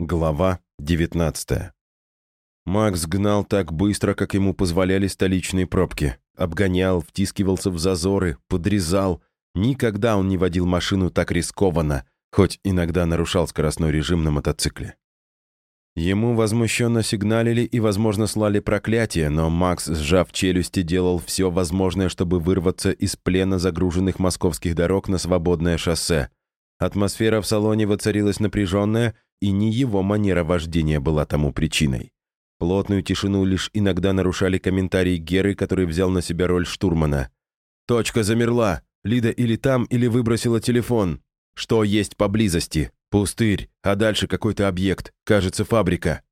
Глава 19 Макс гнал так быстро, как ему позволяли столичные пробки. Обгонял, втискивался в зазоры, подрезал. Никогда он не водил машину так рискованно, хоть иногда нарушал скоростной режим на мотоцикле. Ему возмущенно сигналили и, возможно, слали проклятие, но Макс, сжав челюсти, делал все возможное, чтобы вырваться из плена загруженных московских дорог на свободное шоссе. Атмосфера в салоне воцарилась напряженная, и не его манера вождения была тому причиной. Плотную тишину лишь иногда нарушали комментарии Геры, который взял на себя роль штурмана. «Точка замерла. Лида или там, или выбросила телефон. Что есть поблизости? Пустырь, а дальше какой-то объект, кажется, фабрика.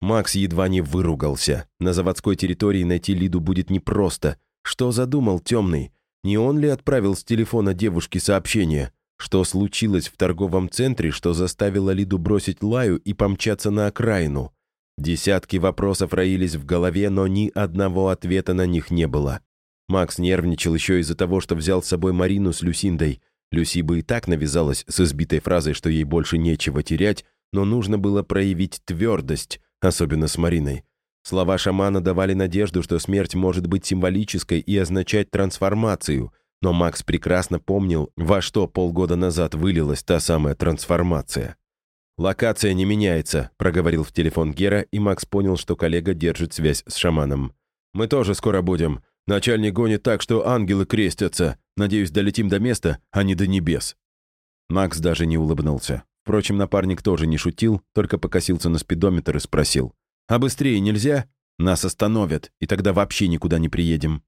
Макс едва не выругался. На заводской территории найти Лиду будет непросто. Что задумал темный? Не он ли отправил с телефона девушке сообщение? Что случилось в торговом центре, что заставило Лиду бросить Лаю и помчаться на окраину? Десятки вопросов роились в голове, но ни одного ответа на них не было. Макс нервничал еще из-за того, что взял с собой Марину с Люсиндой. Люси бы и так навязалась с избитой фразой, что ей больше нечего терять, но нужно было проявить твердость, особенно с Мариной. Слова шамана давали надежду, что смерть может быть символической и означать трансформацию, но Макс прекрасно помнил, во что полгода назад вылилась та самая трансформация. «Локация не меняется», — проговорил в телефон Гера, и Макс понял, что коллега держит связь с шаманом. «Мы тоже скоро будем. Начальник гонит так, что ангелы крестятся. Надеюсь, долетим до места, а не до небес». Макс даже не улыбнулся. Впрочем, напарник тоже не шутил, только покосился на спидометр и спросил. «А быстрее нельзя? Нас остановят, и тогда вообще никуда не приедем».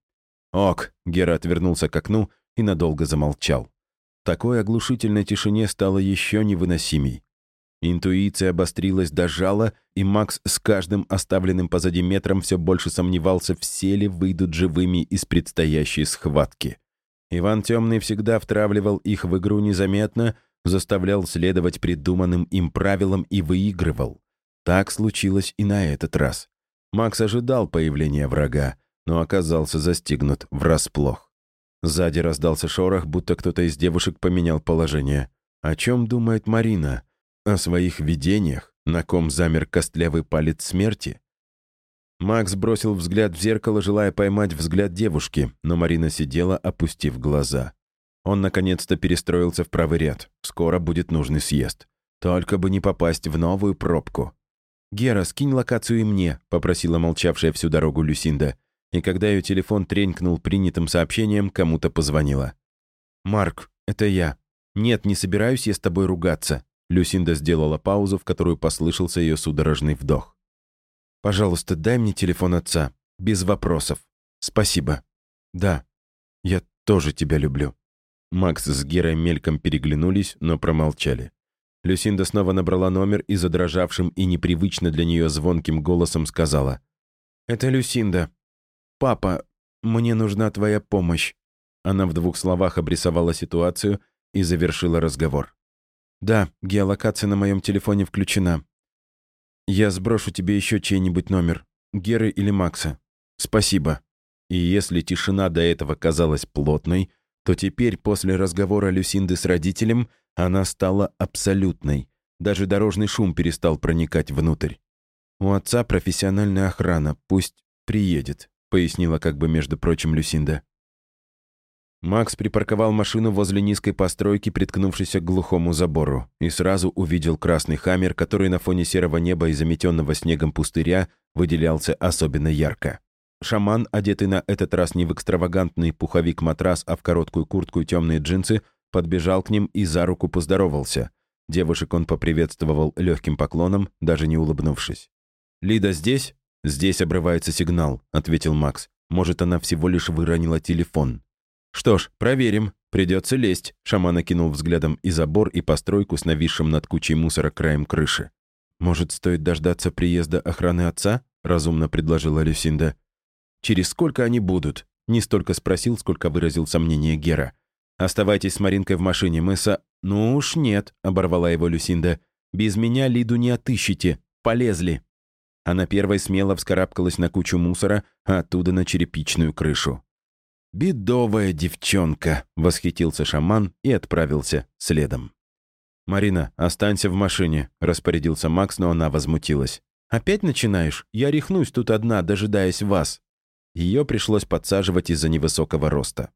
«Ок», — Гера отвернулся к окну и надолго замолчал. В такой оглушительной тишине стало еще невыносимей. Интуиция обострилась до жала, и Макс с каждым оставленным позади метром все больше сомневался, все ли выйдут живыми из предстоящей схватки. Иван Темный всегда втравливал их в игру незаметно, заставлял следовать придуманным им правилам и выигрывал. Так случилось и на этот раз. Макс ожидал появления врага, но оказался застигнут врасплох. Сзади раздался шорох, будто кто-то из девушек поменял положение. О чем думает Марина? О своих видениях, на ком замер костлявый палец смерти? Макс бросил взгляд в зеркало, желая поймать взгляд девушки, но Марина сидела, опустив глаза. Он наконец-то перестроился в правый ряд. Скоро будет нужный съезд. Только бы не попасть в новую пробку. «Гера, скинь локацию и мне», — попросила молчавшая всю дорогу Люсинда. И когда ее телефон тренькнул принятым сообщением, кому-то позвонила. «Марк, это я. Нет, не собираюсь я с тобой ругаться. Люсинда сделала паузу, в которую послышался ее судорожный вдох. «Пожалуйста, дай мне телефон отца. Без вопросов. Спасибо. Да, я тоже тебя люблю». Макс с Герой мельком переглянулись, но промолчали. Люсинда снова набрала номер и задрожавшим и непривычно для нее звонким голосом сказала. «Это Люсинда. Папа, мне нужна твоя помощь». Она в двух словах обрисовала ситуацию и завершила разговор. «Да, геолокация на моем телефоне включена. Я сброшу тебе еще чей-нибудь номер. Геры или Макса. Спасибо». И если тишина до этого казалась плотной, то теперь, после разговора Люсинды с родителем, она стала абсолютной. Даже дорожный шум перестал проникать внутрь. «У отца профессиональная охрана, пусть приедет», пояснила как бы между прочим Люсинда. Макс припарковал машину возле низкой постройки, приткнувшейся к глухому забору, и сразу увидел красный хаммер, который на фоне серого неба и заметенного снегом пустыря выделялся особенно ярко. Шаман, одетый на этот раз не в экстравагантный пуховик-матрас, а в короткую куртку и темные джинсы, подбежал к ним и за руку поздоровался. Девушек он поприветствовал легким поклоном, даже не улыбнувшись. «Лида здесь?» «Здесь обрывается сигнал», — ответил Макс. «Может, она всего лишь выронила телефон». «Что ж, проверим. Придется лезть», — шаман окинул взглядом и забор, и постройку с нависшим над кучей мусора краем крыши. «Может, стоит дождаться приезда охраны отца?» — разумно предложила Люсинда. «Через сколько они будут?» — не столько спросил, сколько выразил сомнение Гера. «Оставайтесь с Маринкой в машине, мы со...» «Ну уж нет», — оборвала его Люсинда. «Без меня Лиду не отыщете. Полезли». Она первой смело вскарабкалась на кучу мусора, а оттуда на черепичную крышу. «Бедовая девчонка!» — восхитился шаман и отправился следом. «Марина, останься в машине», — распорядился Макс, но она возмутилась. «Опять начинаешь? Я рехнусь тут одна, дожидаясь вас». Ее пришлось подсаживать из-за невысокого роста.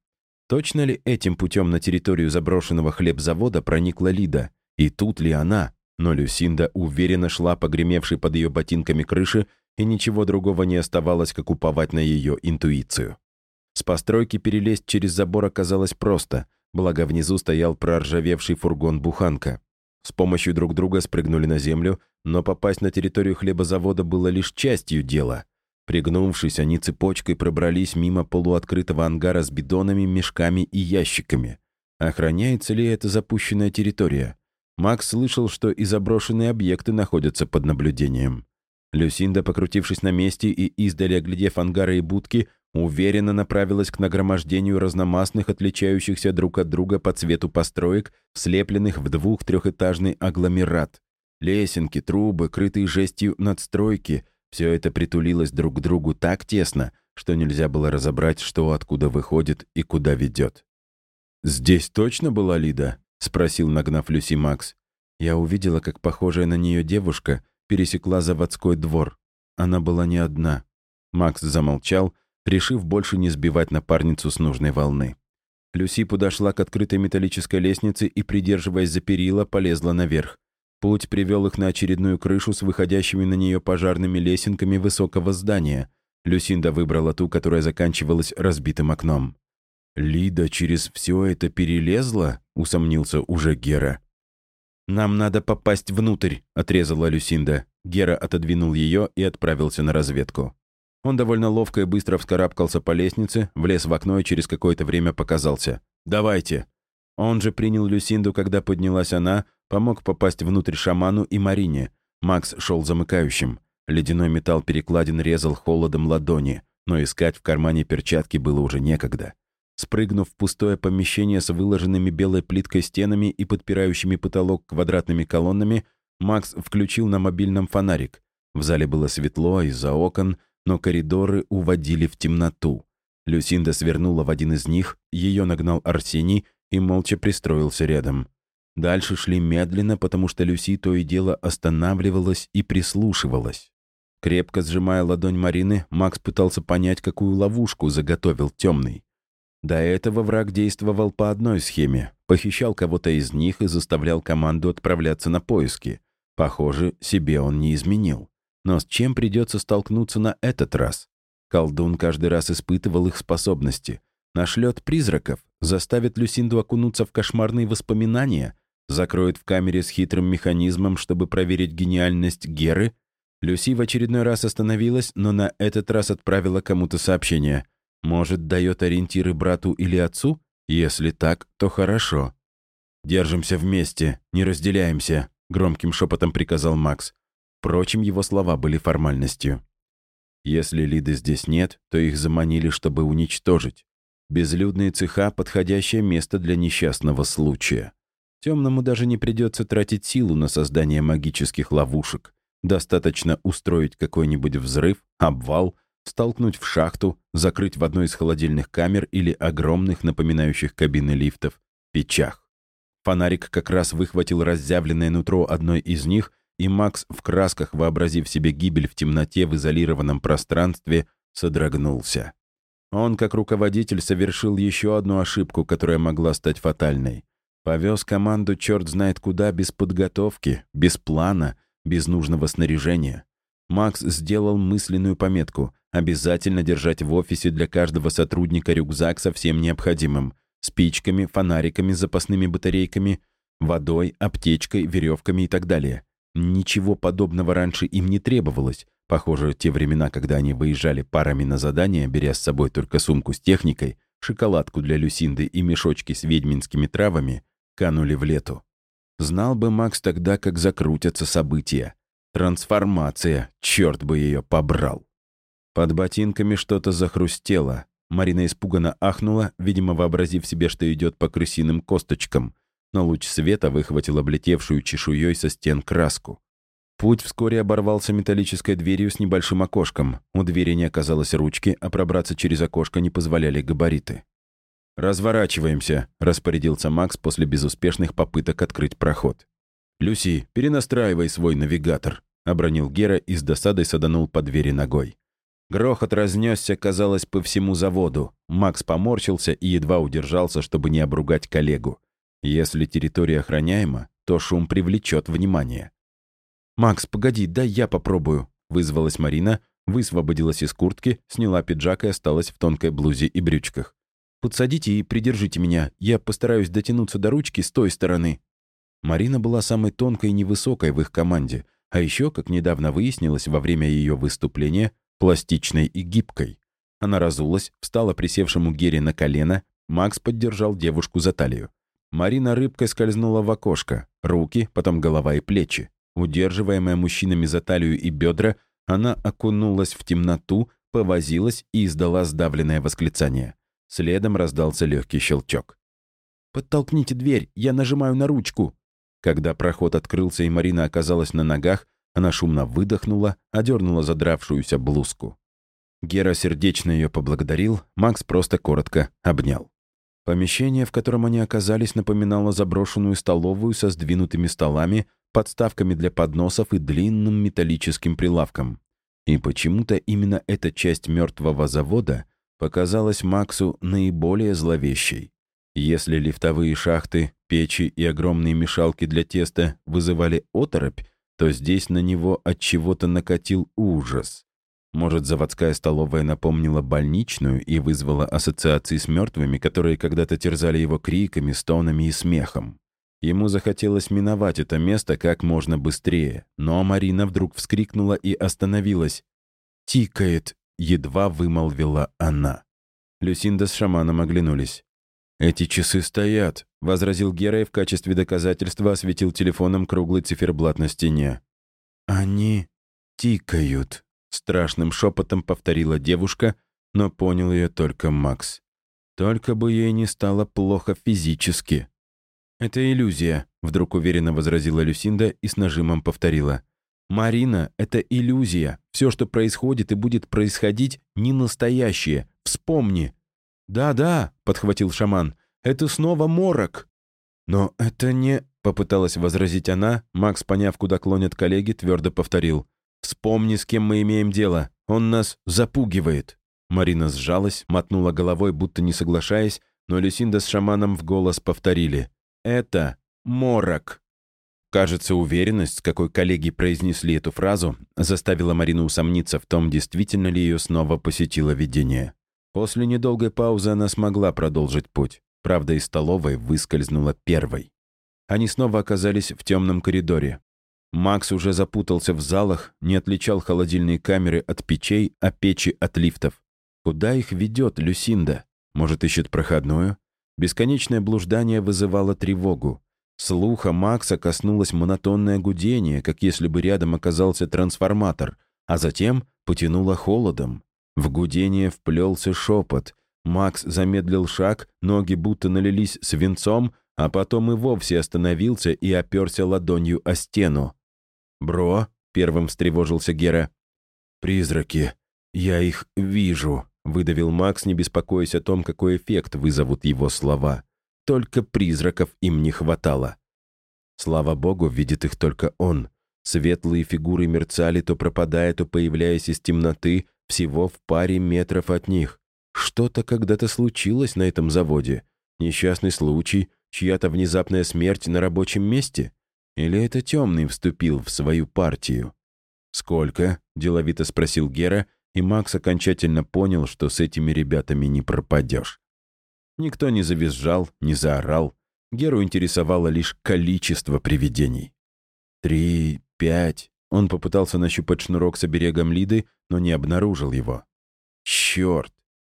Точно ли этим путем на территорию заброшенного хлебзавода проникла Лида? И тут ли она? Но Люсинда уверенно шла по гремевшей под ее ботинками крыше, и ничего другого не оставалось, как уповать на ее интуицию. С постройки перелезть через забор оказалось просто, благо внизу стоял проржавевший фургон-буханка. С помощью друг друга спрыгнули на землю, но попасть на территорию хлебозавода было лишь частью дела. Пригнувшись, они цепочкой пробрались мимо полуоткрытого ангара с бидонами, мешками и ящиками. Охраняется ли эта запущенная территория? Макс слышал, что и заброшенные объекты находятся под наблюдением. Люсинда, покрутившись на месте и издали оглядев ангары и будки, уверенно направилась к нагромождению разномастных, отличающихся друг от друга по цвету построек, слепленных в двух-трехэтажный агломерат. Лесенки, трубы, крытые жестью надстройки — все это притулилось друг к другу так тесно, что нельзя было разобрать, что откуда выходит и куда ведет. «Здесь точно была Лида?» — спросил, нагнав Люси Макс. Я увидела, как похожая на нее девушка пересекла заводской двор. Она была не одна. Макс замолчал, решив больше не сбивать напарницу с нужной волны. Люси подошла к открытой металлической лестнице и, придерживаясь за перила, полезла наверх. Путь привел их на очередную крышу с выходящими на нее пожарными лесенками высокого здания. Люсинда выбрала ту, которая заканчивалась разбитым окном. «Лида через все это перелезла?» — усомнился уже Гера. «Нам надо попасть внутрь», — отрезала Люсинда. Гера отодвинул ее и отправился на разведку. Он довольно ловко и быстро вскарабкался по лестнице, влез в окно и через какое-то время показался. «Давайте». Он же принял Люсинду, когда поднялась она, помог попасть внутрь шаману и Марине. Макс шел замыкающим. Ледяной металл перекладин резал холодом ладони, но искать в кармане перчатки было уже некогда. Спрыгнув в пустое помещение с выложенными белой плиткой стенами и подпирающими потолок квадратными колоннами, Макс включил на мобильном фонарик. В зале было светло из-за окон, но коридоры уводили в темноту. Люсинда свернула в один из них, ее нагнал Арсений и молча пристроился рядом. Дальше шли медленно, потому что Люси то и дело останавливалась и прислушивалась. Крепко сжимая ладонь Марины, Макс пытался понять, какую ловушку заготовил темный. До этого враг действовал по одной схеме. Похищал кого-то из них и заставлял команду отправляться на поиски. Похоже, себе он не изменил. Но с чем придется столкнуться на этот раз? Колдун каждый раз испытывал их способности. Нашлет призраков, заставит Люсинду окунуться в кошмарные воспоминания, закроет в камере с хитрым механизмом, чтобы проверить гениальность Геры. Люси в очередной раз остановилась, но на этот раз отправила кому-то сообщение. Может, дает ориентиры брату или отцу? Если так, то хорошо. «Держимся вместе, не разделяемся», — громким шепотом приказал Макс. Впрочем, его слова были формальностью. Если Лиды здесь нет, то их заманили, чтобы уничтожить. Безлюдные цеха — подходящее место для несчастного случая. Темному даже не придется тратить силу на создание магических ловушек. Достаточно устроить какой-нибудь взрыв, обвал, столкнуть в шахту, закрыть в одной из холодильных камер или огромных, напоминающих кабины лифтов, печах. Фонарик как раз выхватил разъявленное нутро одной из них и Макс, в красках вообразив себе гибель в темноте в изолированном пространстве, содрогнулся. Он, как руководитель, совершил еще одну ошибку, которая могла стать фатальной. Повез команду черт знает куда без подготовки, без плана, без нужного снаряжения. Макс сделал мысленную пометку обязательно держать в офисе для каждого сотрудника рюкзак со всем необходимым — спичками, фонариками, запасными батарейками, водой, аптечкой, веревками и так далее. Ничего подобного раньше им не требовалось. Похоже, те времена, когда они выезжали парами на задание, беря с собой только сумку с техникой, шоколадку для Люсинды и мешочки с ведьминскими травами, канули в лету. Знал бы Макс тогда, как закрутятся события. Трансформация, черт бы ее побрал. Под ботинками что-то захрустело. Марина испуганно ахнула, видимо, вообразив себе, что идет по крысиным косточкам — но луч света выхватил облетевшую чешуей со стен краску. Путь вскоре оборвался металлической дверью с небольшим окошком. У двери не оказалось ручки, а пробраться через окошко не позволяли габариты. «Разворачиваемся», — распорядился Макс после безуспешных попыток открыть проход. «Люси, перенастраивай свой навигатор», — обронил Гера и с досадой саданул по двери ногой. Грохот разнесся, казалось, по всему заводу. Макс поморщился и едва удержался, чтобы не обругать коллегу. Если территория охраняема, то шум привлечет внимание. «Макс, погоди, дай я попробую», — вызвалась Марина, высвободилась из куртки, сняла пиджак и осталась в тонкой блузе и брючках. «Подсадите и придержите меня, я постараюсь дотянуться до ручки с той стороны». Марина была самой тонкой и невысокой в их команде, а еще, как недавно выяснилось во время ее выступления, пластичной и гибкой. Она разулась, встала присевшему Гере на колено, Макс поддержал девушку за талию. Марина рыбкой скользнула в окошко, руки, потом голова и плечи. Удерживаемая мужчинами за талию и бедра, она окунулась в темноту, повозилась и издала сдавленное восклицание. Следом раздался легкий щелчок. «Подтолкните дверь, я нажимаю на ручку». Когда проход открылся и Марина оказалась на ногах, она шумно выдохнула, одернула задравшуюся блузку. Гера сердечно ее поблагодарил, Макс просто коротко обнял. Помещение, в котором они оказались, напоминало заброшенную столовую со сдвинутыми столами, подставками для подносов и длинным металлическим прилавком. И почему-то именно эта часть мертвого завода показалась Максу наиболее зловещей. Если лифтовые шахты, печи и огромные мешалки для теста вызывали оторопь, то здесь на него от чего-то накатил ужас. Может, заводская столовая напомнила больничную и вызвала ассоциации с мертвыми, которые когда-то терзали его криками, стонами и смехом. Ему захотелось миновать это место как можно быстрее, но Марина вдруг вскрикнула и остановилась. «Тикает», — едва вымолвила она. Люсинда с шаманом оглянулись. «Эти часы стоят», — возразил Гера и в качестве доказательства осветил телефоном круглый циферблат на стене. «Они тикают», — страшным шепотом повторила девушка, но понял ее только Макс. Только бы ей не стало плохо физически. «Это иллюзия», — вдруг уверенно возразила Люсинда и с нажимом повторила. «Марина, это иллюзия. Все, что происходит и будет происходить, не настоящее. Вспомни, «Да-да», — подхватил шаман, — «это снова морок». «Но это не...» — попыталась возразить она. Макс, поняв, куда клонят коллеги, твердо повторил. «Вспомни, с кем мы имеем дело. Он нас запугивает». Марина сжалась, мотнула головой, будто не соглашаясь, но Люсинда с шаманом в голос повторили. «Это морок». Кажется, уверенность, с какой коллеги произнесли эту фразу, заставила Марину усомниться в том, действительно ли ее снова посетило видение. После недолгой паузы она смогла продолжить путь. Правда, из столовой выскользнула первой. Они снова оказались в темном коридоре. Макс уже запутался в залах, не отличал холодильные камеры от печей, а печи от лифтов. Куда их ведет Люсинда? Может, ищет проходную? Бесконечное блуждание вызывало тревогу. Слуха Макса коснулось монотонное гудение, как если бы рядом оказался трансформатор, а затем потянуло холодом. В гудение вплелся шепот. Макс замедлил шаг, ноги будто налились свинцом, а потом и вовсе остановился и оперся ладонью о стену. «Бро», — первым встревожился Гера. «Призраки. Я их вижу», — выдавил Макс, не беспокоясь о том, какой эффект вызовут его слова. Только призраков им не хватало. Слава богу, видит их только он. Светлые фигуры мерцали, то пропадая, то появляясь из темноты, всего в паре метров от них. Что-то когда-то случилось на этом заводе. Несчастный случай, чья-то внезапная смерть на рабочем месте? Или это темный вступил в свою партию? «Сколько?» — деловито спросил Гера, и Макс окончательно понял, что с этими ребятами не пропадешь. Никто не завизжал, не заорал. Геру интересовало лишь количество привидений. Три, пять, он попытался нащупать шнурок с оберегом Лиды, но не обнаружил его. «Черт!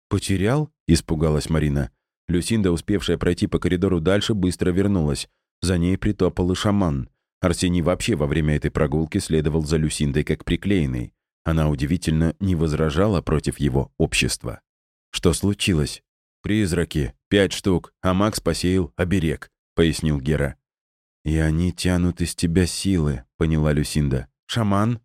Потерял?» — испугалась Марина. Люсинда, успевшая пройти по коридору дальше, быстро вернулась. За ней притопал и шаман. Арсений вообще во время этой прогулки следовал за Люсиндой как приклеенный. Она удивительно не возражала против его общества. «Что случилось?» «Призраки. Пять штук, а Макс посеял оберег», — пояснил Гера. «И они тянут из тебя силы», — поняла Люсинда. «Шаман?»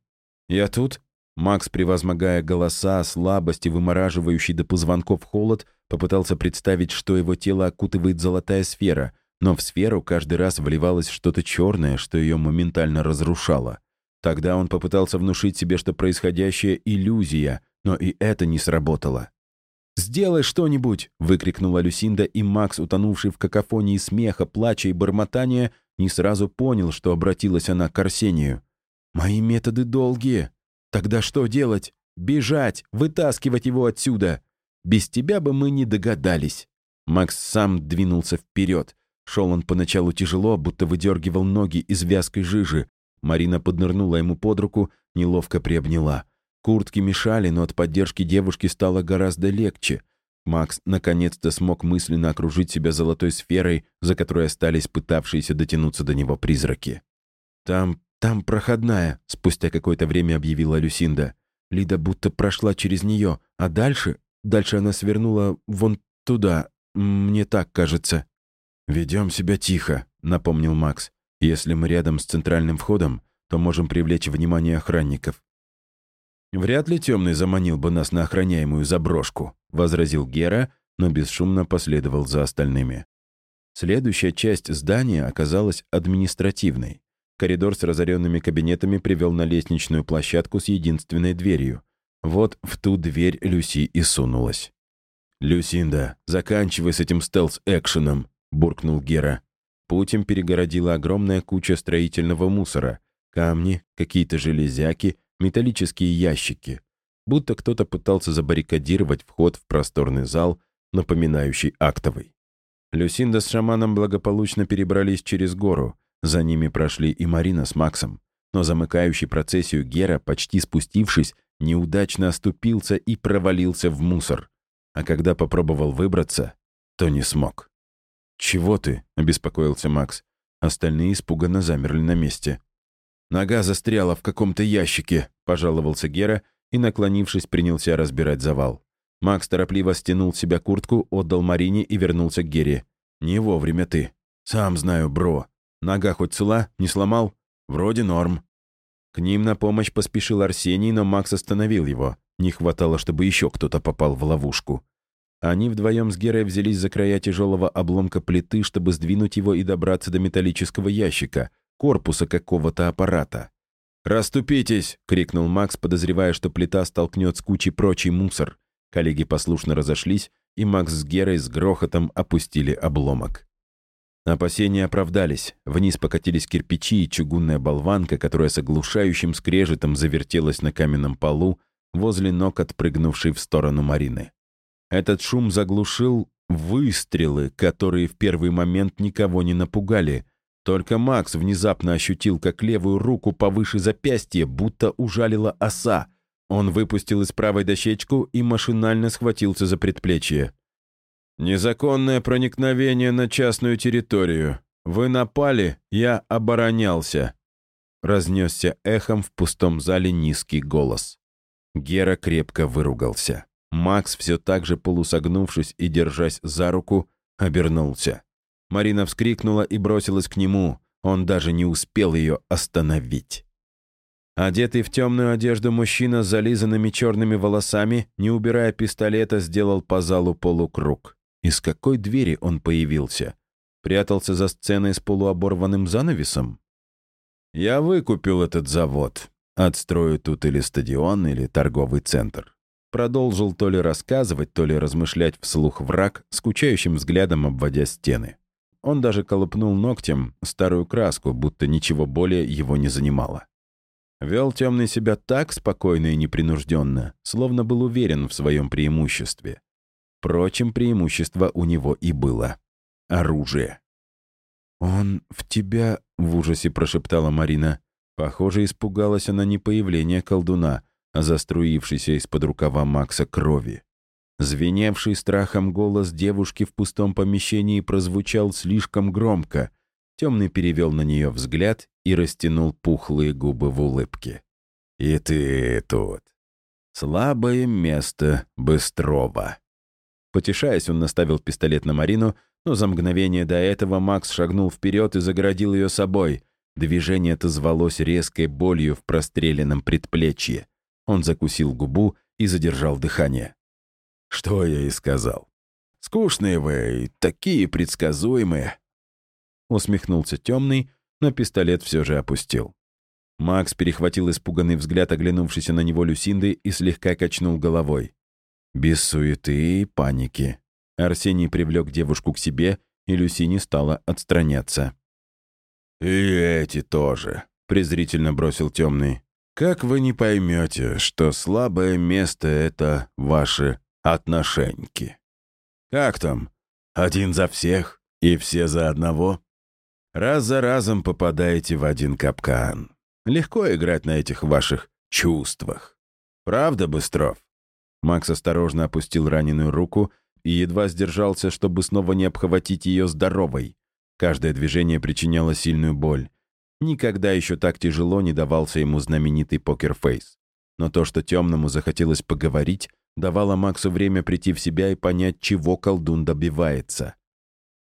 «Я тут?» Макс, превозмогая голоса, слабость и вымораживающий до позвонков холод, попытался представить, что его тело окутывает золотая сфера, но в сферу каждый раз вливалось что-то черное, что ее моментально разрушало. Тогда он попытался внушить себе, что происходящее — иллюзия, но и это не сработало. «Сделай что-нибудь!» — выкрикнула Люсинда, и Макс, утонувший в какофонии смеха, плача и бормотания, не сразу понял, что обратилась она к Арсению. «Мои методы долгие. Тогда что делать? Бежать, вытаскивать его отсюда. Без тебя бы мы не догадались». Макс сам двинулся вперед. Шел он поначалу тяжело, будто выдергивал ноги из вязкой жижи. Марина поднырнула ему под руку, неловко приобняла. Куртки мешали, но от поддержки девушки стало гораздо легче. Макс наконец-то смог мысленно окружить себя золотой сферой, за которой остались пытавшиеся дотянуться до него призраки. «Там, там проходная», — спустя какое-то время объявила Люсинда. Лида будто прошла через нее, а дальше... Дальше она свернула вон туда, мне так кажется. «Ведем себя тихо», — напомнил Макс. «Если мы рядом с центральным входом, то можем привлечь внимание охранников. «Вряд ли темный заманил бы нас на охраняемую заброшку», — возразил Гера, но бесшумно последовал за остальными. Следующая часть здания оказалась административной. Коридор с разоренными кабинетами привел на лестничную площадку с единственной дверью. Вот в ту дверь Люси и сунулась. «Люсинда, заканчивай с этим стелс-экшеном», — буркнул Гера. Путь им перегородила огромная куча строительного мусора. Камни, какие-то железяки металлические ящики, будто кто-то пытался забаррикадировать вход в просторный зал, напоминающий актовый. Люсинда с шаманом благополучно перебрались через гору, за ними прошли и Марина с Максом, но замыкающий процессию Гера, почти спустившись, неудачно оступился и провалился в мусор, а когда попробовал выбраться, то не смог. «Чего ты?» — обеспокоился Макс. Остальные испуганно замерли на месте. «Нога застряла в каком-то ящике», — пожаловался Гера и, наклонившись, принялся разбирать завал. Макс торопливо стянул с себя куртку, отдал Марине и вернулся к Гере. «Не вовремя ты. Сам знаю, бро. Нога хоть цела? Не сломал? Вроде норм». К ним на помощь поспешил Арсений, но Макс остановил его. Не хватало, чтобы еще кто-то попал в ловушку. Они вдвоем с Герой взялись за края тяжелого обломка плиты, чтобы сдвинуть его и добраться до металлического ящика — корпуса какого-то аппарата. «Раступитесь!» — крикнул Макс, подозревая, что плита столкнет с кучей прочий мусор. Коллеги послушно разошлись, и Макс с Герой с грохотом опустили обломок. Опасения оправдались. Вниз покатились кирпичи и чугунная болванка, которая с оглушающим скрежетом завертелась на каменном полу возле ног отпрыгнувшей в сторону Марины. Этот шум заглушил выстрелы, которые в первый момент никого не напугали, только Макс внезапно ощутил, как левую руку повыше запястья будто ужалила оса. Он выпустил из правой дощечку и машинально схватился за предплечье. «Незаконное проникновение на частную территорию. Вы напали, я оборонялся», — разнесся эхом в пустом зале низкий голос. Гера крепко выругался. Макс, все так же полусогнувшись и держась за руку, обернулся. Марина вскрикнула и бросилась к нему. Он даже не успел ее остановить. Одетый в темную одежду мужчина с зализанными черными волосами, не убирая пистолета, сделал по залу полукруг. Из какой двери он появился? Прятался за сценой с полуоборванным занавесом? «Я выкупил этот завод. Отстрою тут или стадион, или торговый центр». Продолжил то ли рассказывать, то ли размышлять вслух враг, скучающим взглядом обводя стены. Он даже колупнул ногтем старую краску, будто ничего более его не занимало. Вел темный себя так спокойно и непринужденно, словно был уверен в своем преимуществе. Впрочем, преимущество у него и было. Оружие. «Он в тебя...» — в ужасе прошептала Марина. Похоже, испугалась она не появления колдуна, а заструившейся из-под рукава Макса крови. Звеневший страхом голос девушки в пустом помещении прозвучал слишком громко. Темный перевел на нее взгляд и растянул пухлые губы в улыбке. «И ты тут. Слабое место Быстрова». Потешаясь, он наставил пистолет на Марину, но за мгновение до этого Макс шагнул вперед и загородил ее собой. Движение отозвалось резкой болью в простреленном предплечье. Он закусил губу и задержал дыхание. Что я и сказал. Скучные вы, такие предсказуемые. — усмехнулся темный, но пистолет все же опустил. Макс перехватил испуганный взгляд, оглянувшийся на него Люсинды, и слегка качнул головой. Без суеты и паники. Арсений привлек девушку к себе, и Люсине стала отстраняться. «И эти тоже», — презрительно бросил темный. «Как вы не поймете, что слабое место — это ваши отношеньки? Как там? Один за всех и все за одного? Раз за разом попадаете в один капкан. Легко играть на этих ваших чувствах. Правда, Быстров?» Макс осторожно опустил раненую руку и едва сдержался, чтобы снова не обхватить ее здоровой. Каждое движение причиняло сильную боль. Никогда еще так тяжело не давался ему знаменитый покерфейс. Но то, что темному захотелось поговорить, давало Максу время прийти в себя и понять, чего колдун добивается.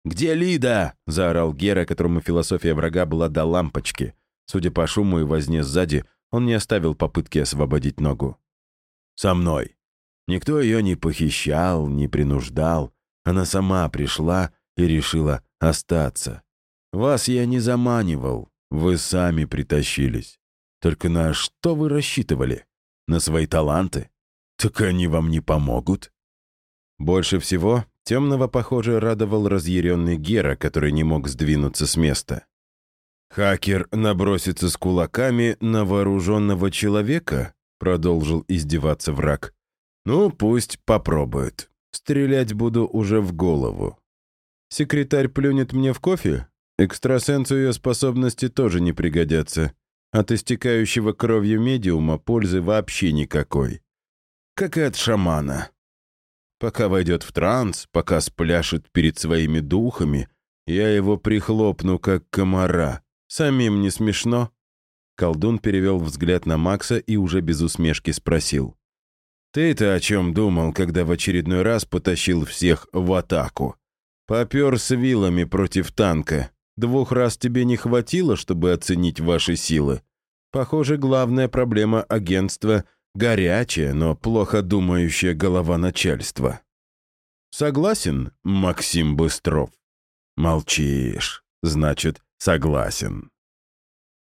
«Где Лида?» — заорал Гера, которому философия врага была до лампочки. Судя по шуму и возне сзади, он не оставил попытки освободить ногу. «Со мной». Никто ее не похищал, не принуждал. Она сама пришла и решила остаться. Вас я не заманивал, вы сами притащились. Только на что вы рассчитывали? На свои таланты? Так они вам не помогут. Больше всего темного, похоже, радовал разъяренный Гера, который не мог сдвинуться с места. «Хакер набросится с кулаками на вооруженного человека?» — продолжил издеваться враг. «Ну, пусть попробует. Стрелять буду уже в голову. Секретарь плюнет мне в кофе? Экстрасенсу ее способности тоже не пригодятся. От истекающего кровью медиума пользы вообще никакой. Как и от шамана. Пока войдет в транс, пока спляшет перед своими духами, я его прихлопну, как комара. Самим не смешно?» Колдун перевел взгляд на Макса и уже без усмешки спросил. «Ты-то о чем думал, когда в очередной раз потащил всех в атаку? Попер с вилами против танка. Двух раз тебе не хватило, чтобы оценить ваши силы? Похоже, главная проблема агентства — горячая, но плохо думающая голова начальства». «Согласен, Максим Быстров?» «Молчишь. Значит, согласен».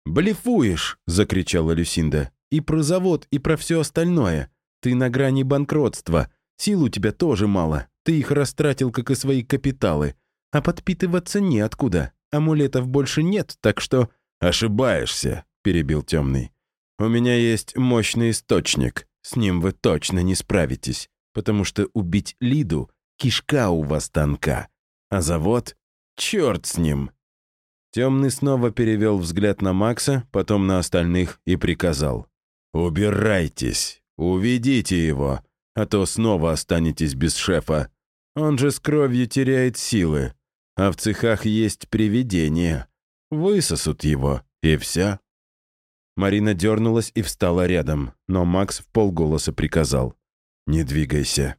«Блефуешь!» — закричала Люсинда. «И про завод, и про все остальное. Ты на грани банкротства. Сил у тебя тоже мало. Ты их растратил, как и свои капиталы. А подпитываться неоткуда. Амулетов больше нет, так что...» «Ошибаешься», — перебил темный. «У меня есть мощный источник. С ним вы точно не справитесь, потому что убить Лиду — кишка у вас тонка. А завод — черт с ним». Темный снова перевел взгляд на Макса, потом на остальных и приказал. «Убирайтесь, уведите его, а то снова останетесь без шефа. Он же с кровью теряет силы, а в цехах есть привидения. Высосут его, и вся». Марина дернулась и встала рядом, но Макс в полголоса приказал. «Не двигайся».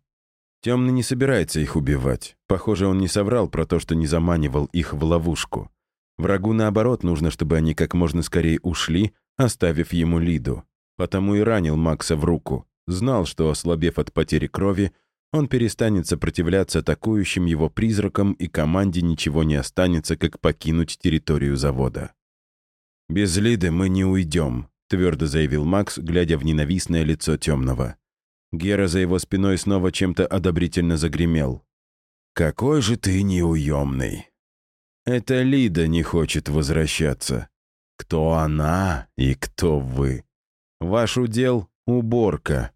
Темный не собирается их убивать. Похоже, он не соврал про то, что не заманивал их в ловушку. Врагу, наоборот, нужно, чтобы они как можно скорее ушли, оставив ему Лиду. Потому и ранил Макса в руку. Знал, что, ослабев от потери крови, он перестанет сопротивляться атакующим его призракам, и команде ничего не останется, как покинуть территорию завода. «Без Лиды мы не уйдем», — твердо заявил Макс, глядя в ненавистное лицо темного. Гера за его спиной снова чем-то одобрительно загремел. «Какой же ты неуемный!» Это Лида не хочет возвращаться. Кто она и кто вы? Ваш удел — уборка.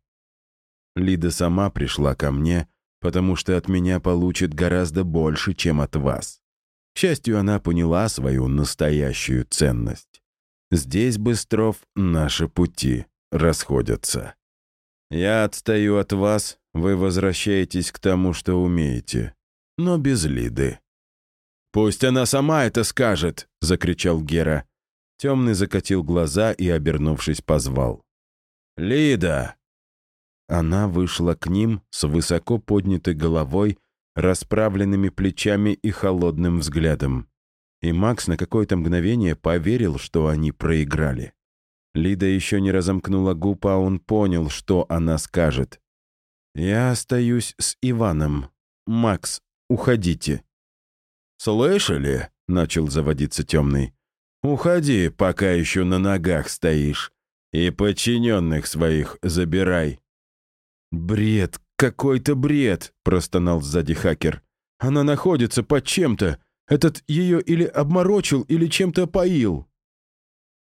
Лида сама пришла ко мне, потому что от меня получит гораздо больше, чем от вас. К счастью, она поняла свою настоящую ценность. Здесь, Быстров, наши пути расходятся. Я отстаю от вас, вы возвращаетесь к тому, что умеете, но без Лиды. «Пусть она сама это скажет!» — закричал Гера. Темный закатил глаза и, обернувшись, позвал. «Лида!» Она вышла к ним с высоко поднятой головой, расправленными плечами и холодным взглядом. И Макс на какое-то мгновение поверил, что они проиграли. Лида еще не разомкнула губ, а он понял, что она скажет. «Я остаюсь с Иваном. Макс, уходите». «Слышали?» — начал заводиться темный. «Уходи, пока еще на ногах стоишь, и подчиненных своих забирай». «Бред, какой-то бред!» — простонал сзади хакер. «Она находится под чем-то. Этот ее или обморочил, или чем-то поил».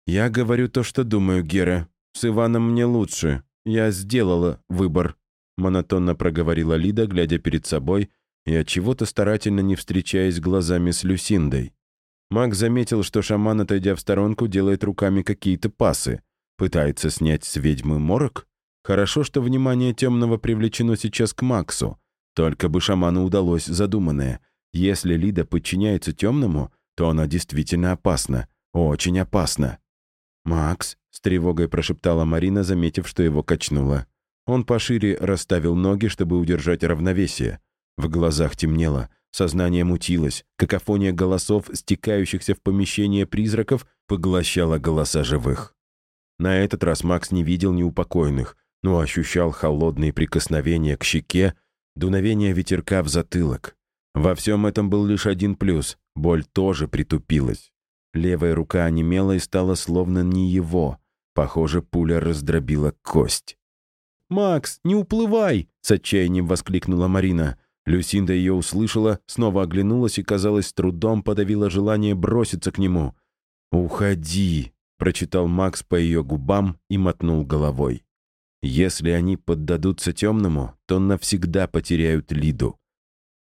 «Я говорю то, что думаю, Гера. С Иваном мне лучше. Я сделала выбор», — монотонно проговорила Лида, глядя перед собой и от чего то старательно не встречаясь глазами с Люсиндой. Маг заметил, что шаман, отойдя в сторонку, делает руками какие-то пасы. Пытается снять с ведьмы морок? Хорошо, что внимание темного привлечено сейчас к Максу. Только бы шаману удалось задуманное. Если Лида подчиняется темному, то она действительно опасна. Очень опасна. «Макс», — с тревогой прошептала Марина, заметив, что его качнуло. Он пошире расставил ноги, чтобы удержать равновесие. В глазах темнело, сознание мутилось, какофония голосов, стекающихся в помещение призраков, поглощала голоса живых. На этот раз Макс не видел неупокоенных, но ощущал холодные прикосновения к щеке, дуновение ветерка в затылок. Во всем этом был лишь один плюс — боль тоже притупилась. Левая рука онемела и стала словно не его. Похоже, пуля раздробила кость. «Макс, не уплывай!» — с отчаянием воскликнула Марина. Люсинда ее услышала, снова оглянулась и, казалось, трудом подавила желание броситься к нему. «Уходи!» — прочитал Макс по ее губам и мотнул головой. «Если они поддадутся темному, то навсегда потеряют Лиду».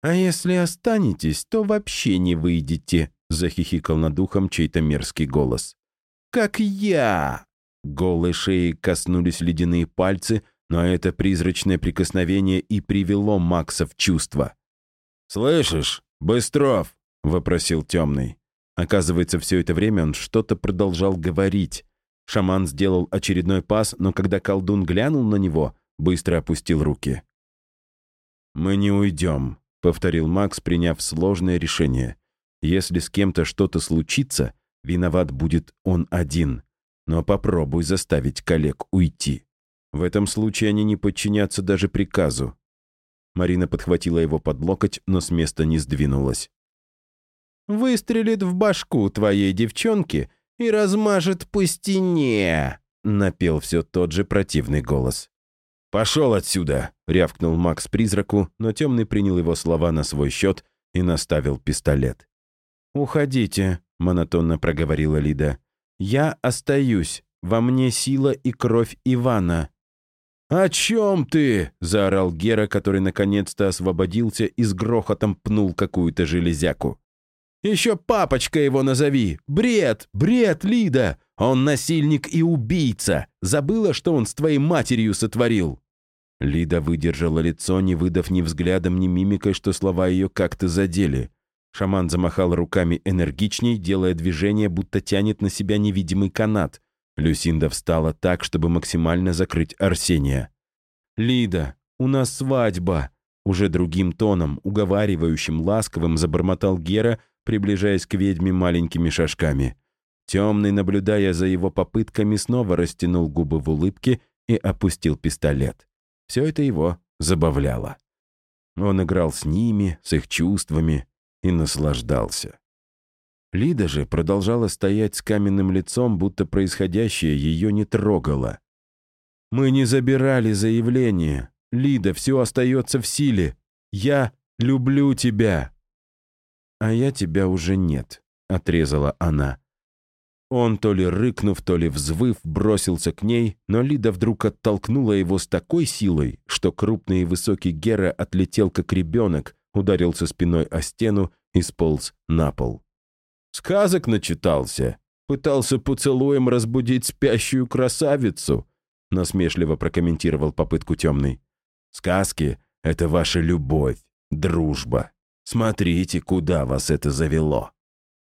«А если останетесь, то вообще не выйдете», — захихикал над ухом чей-то мерзкий голос. «Как я!» Голой шеи коснулись ледяные пальцы — но это призрачное прикосновение и привело Макса в чувство. «Слышишь, Быстров?» — вопросил темный. Оказывается, все это время он что-то продолжал говорить. Шаман сделал очередной пас, но когда колдун глянул на него, быстро опустил руки. «Мы не уйдем», — повторил Макс, приняв сложное решение. «Если с кем-то что-то случится, виноват будет он один. Но попробуй заставить коллег уйти». В этом случае они не подчинятся даже приказу. Марина подхватила его под локоть, но с места не сдвинулась. «Выстрелит в башку твоей девчонки и размажет по стене», — напел все тот же противный голос. «Пошел отсюда!» — рявкнул Макс призраку, но темный принял его слова на свой счет и наставил пистолет. «Уходите», — монотонно проговорила Лида. «Я остаюсь. Во мне сила и кровь Ивана. «О чем ты?» — заорал Гера, который наконец-то освободился и с грохотом пнул какую-то железяку. «Еще папочка его назови! Бред! Бред, Лида! Он насильник и убийца! Забыла, что он с твоей матерью сотворил!» Лида выдержала лицо, не выдав ни взглядом, ни мимикой, что слова ее как-то задели. Шаман замахал руками энергичней, делая движение, будто тянет на себя невидимый канат, Люсинда встала так, чтобы максимально закрыть Арсения. «Лида, у нас свадьба!» Уже другим тоном, уговаривающим, ласковым, забормотал Гера, приближаясь к ведьме маленькими шажками. Темный, наблюдая за его попытками, снова растянул губы в улыбке и опустил пистолет. Все это его забавляло. Он играл с ними, с их чувствами и наслаждался. Лида же продолжала стоять с каменным лицом, будто происходящее ее не трогало. «Мы не забирали заявление. Лида, все остается в силе. Я люблю тебя». «А я тебя уже нет», — отрезала она. Он, то ли рыкнув, то ли взвыв, бросился к ней, но Лида вдруг оттолкнула его с такой силой, что крупный и высокий Гера отлетел как ребенок, ударился спиной о стену и сполз на пол. Сказок начитался. Пытался поцелуем разбудить спящую красавицу», — насмешливо прокомментировал попытку темный. «Сказки — это ваша любовь, дружба. Смотрите, куда вас это завело».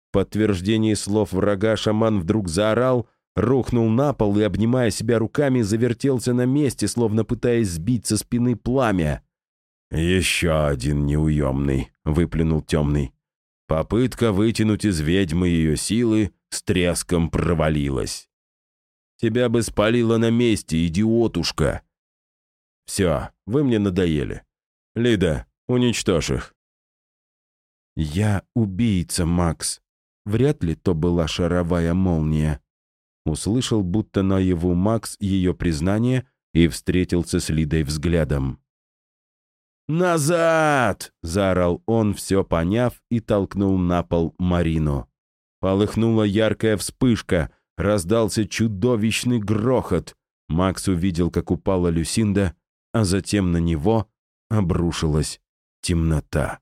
В подтверждении слов врага шаман вдруг заорал, рухнул на пол и, обнимая себя руками, завертелся на месте, словно пытаясь сбить со спины пламя. «Еще один неуемный», — выплюнул темный. Попытка вытянуть из ведьмы ее силы с треском провалилась. «Тебя бы спалило на месте, идиотушка!» «Все, вы мне надоели. Лида, уничтожь их!» «Я убийца, Макс. Вряд ли то была шаровая молния. Услышал, будто наяву Макс ее признание и встретился с Лидой взглядом. «Назад!» — заорал он, все поняв, и толкнул на пол Марину. Полыхнула яркая вспышка, раздался чудовищный грохот. Макс увидел, как упала Люсинда, а затем на него обрушилась темнота.